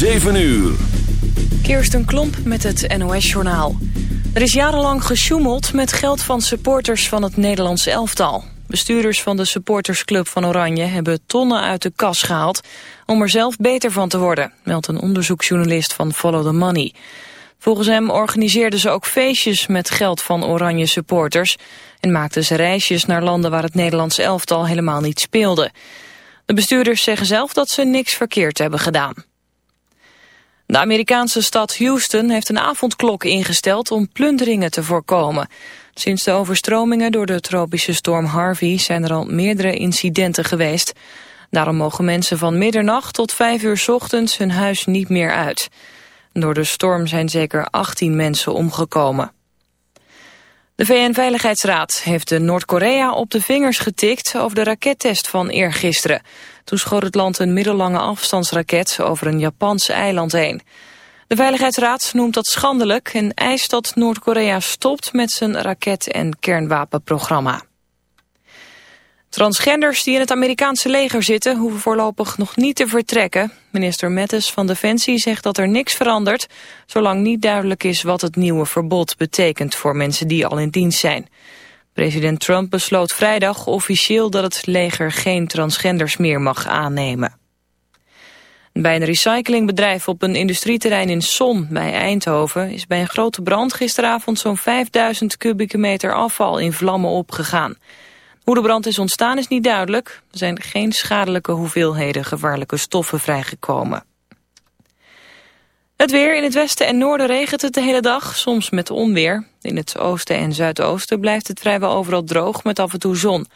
7 uur. Kirsten Klomp met het NOS-journaal. Er is jarenlang gesjoemeld met geld van supporters van het Nederlandse elftal. Bestuurders van de supportersclub van Oranje hebben tonnen uit de kas gehaald... om er zelf beter van te worden, meldt een onderzoeksjournalist van Follow the Money. Volgens hem organiseerden ze ook feestjes met geld van Oranje supporters... en maakten ze reisjes naar landen waar het Nederlandse elftal helemaal niet speelde. De bestuurders zeggen zelf dat ze niks verkeerd hebben gedaan. De Amerikaanse stad Houston heeft een avondklok ingesteld om plunderingen te voorkomen. Sinds de overstromingen door de tropische storm Harvey zijn er al meerdere incidenten geweest. Daarom mogen mensen van middernacht tot vijf uur ochtends hun huis niet meer uit. Door de storm zijn zeker 18 mensen omgekomen. De VN-veiligheidsraad heeft de Noord-Korea op de vingers getikt over de rakettest van eergisteren. Toen schoot het land een middellange afstandsraket over een Japans eiland heen. De Veiligheidsraad noemt dat schandelijk en eist dat Noord-Korea stopt met zijn raket- en kernwapenprogramma. Transgenders die in het Amerikaanse leger zitten hoeven voorlopig nog niet te vertrekken. Minister Mattis van Defensie zegt dat er niks verandert, zolang niet duidelijk is wat het nieuwe verbod betekent voor mensen die al in dienst zijn. President Trump besloot vrijdag officieel dat het leger geen transgenders meer mag aannemen. Bij een recyclingbedrijf op een industrieterrein in Son bij Eindhoven is bij een grote brand gisteravond zo'n 5000 kubieke meter afval in vlammen opgegaan. Hoe de brand is ontstaan is niet duidelijk. Er zijn geen schadelijke hoeveelheden gevaarlijke stoffen vrijgekomen. Het weer in het westen en noorden regent het de hele dag, soms met onweer. In het oosten en zuidoosten blijft het vrijwel overal droog met af en toe zon.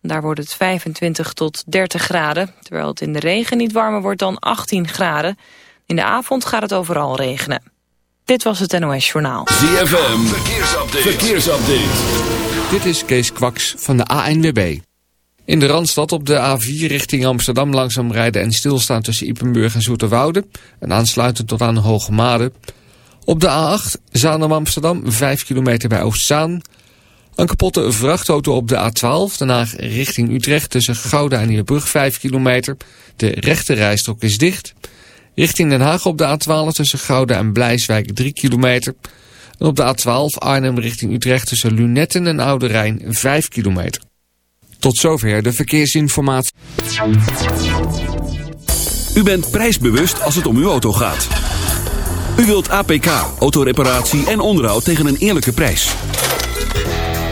Daar wordt het 25 tot 30 graden, terwijl het in de regen niet warmer wordt dan 18 graden. In de avond gaat het overal regenen. Dit was het NOS Journaal. ZFM, verkeersupdate. verkeersupdate. Dit is Kees Kwaks van de ANWB. In de Randstad op de A4 richting Amsterdam langzaam rijden en stilstaan tussen Ipenburg en Zoeterwoude. En aansluitend tot aan Hoogmade. Op de A8 Zaandam Amsterdam 5 kilometer bij Oostzaan. Een kapotte vrachtauto op de A12, daarna richting Utrecht tussen Gouda en Nieuwebrug 5 kilometer. De rechte rijstrook is dicht. Richting Den Haag op de A12 tussen Gouda en Blijswijk 3 kilometer. En op de A12 Arnhem richting Utrecht tussen Lunetten en Oude Rijn 5 kilometer. Tot zover de verkeersinformatie. U bent prijsbewust als het om uw auto gaat. U wilt APK, autoreparatie en onderhoud tegen een eerlijke prijs.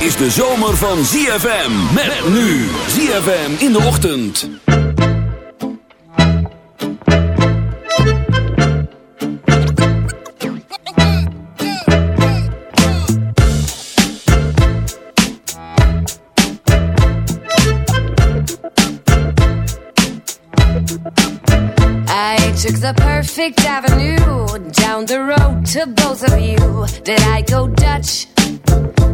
Is de zomer van ZFM. Met nu. ZFM in de ochtend. I took the perfect avenue down the road to both of you. Did I go Dutch?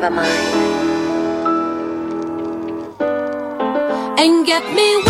never mind. And get me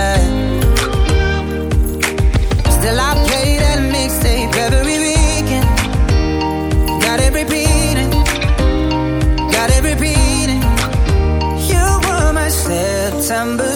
December.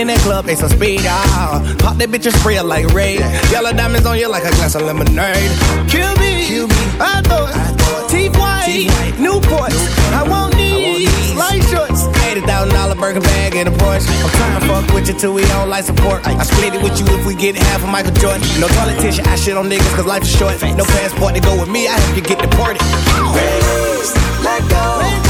in that club, they some speed, ah. Pop that bitch and spray her like Ray. Yellow diamonds on you like a glass of lemonade. Kill me, Kill me. I thought, I thought. T-White, Newport. Newport, I want these, light shorts. $80,000 burger bag and a Porsche. I'm trying to fuck with you till we don't like support. I split it with you if we get half of Michael Jordan. No politician, I shit on niggas cause life is short. No passport to go with me, I have to get deported. Raise, let go. Let go.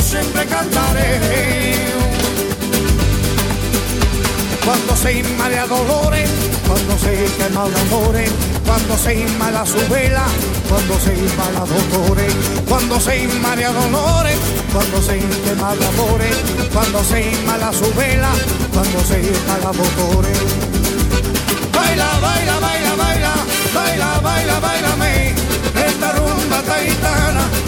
Siempre cantaré. Cuando se inmala dolores, cuando se quema de amores, cuando se inmala su vela, cuando se inmala dolores, cuando se inmala dolores, cuando se quema de amores, cuando se inmala su vela, cuando se inmala dolores. Baila, baila, baila, baila, baila, baila, bailame, esta rumba taitana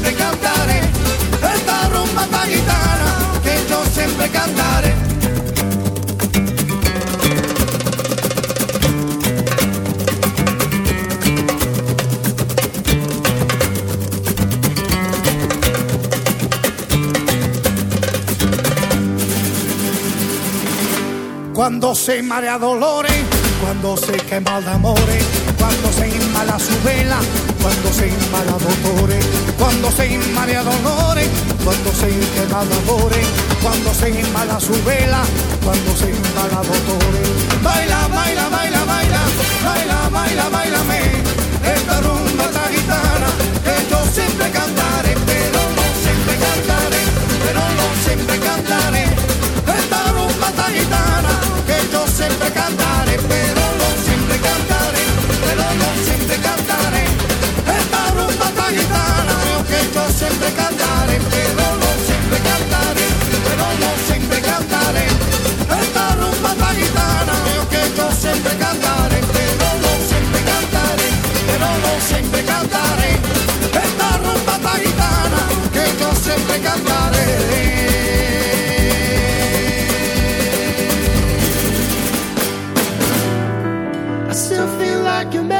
Siempre cantaré. Esta rumba, esta guitarra, que yo siempre cantaré. Cuando se marea dolores, cuando se quema de amores, cuando se inmala su vela, cuando se in mala dolore, quando sei in marea dolore, quando sei in queda d'amore, quando su vela, cuando se in dolore. Baila, baila, baila, baila, baila, baila, bailame. esta rumba esta gitana, que yo siempre cantaré, pero no siempre cantaré, pero no siempre cantaré, esta rumba esta gitana, que yo siempre cantaré. sempre siempre cantaré, pero no siempre cantaré, pero sempre cantare, cantaré. Esta rumba tan gitana que yo siempre cantaré, pero sempre cantare, cantaré, pero no siempre cantaré. Esta rumba tan gitana que yo sempre cantare. I still feel like a man.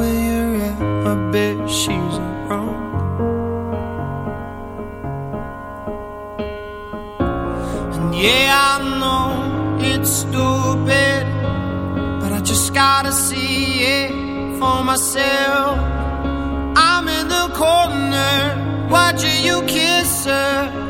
with your aunt. I bet she's wrong. And yeah, I know it's stupid, but I just gotta see it for myself. I'm in the corner watching you kiss her.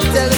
stop telling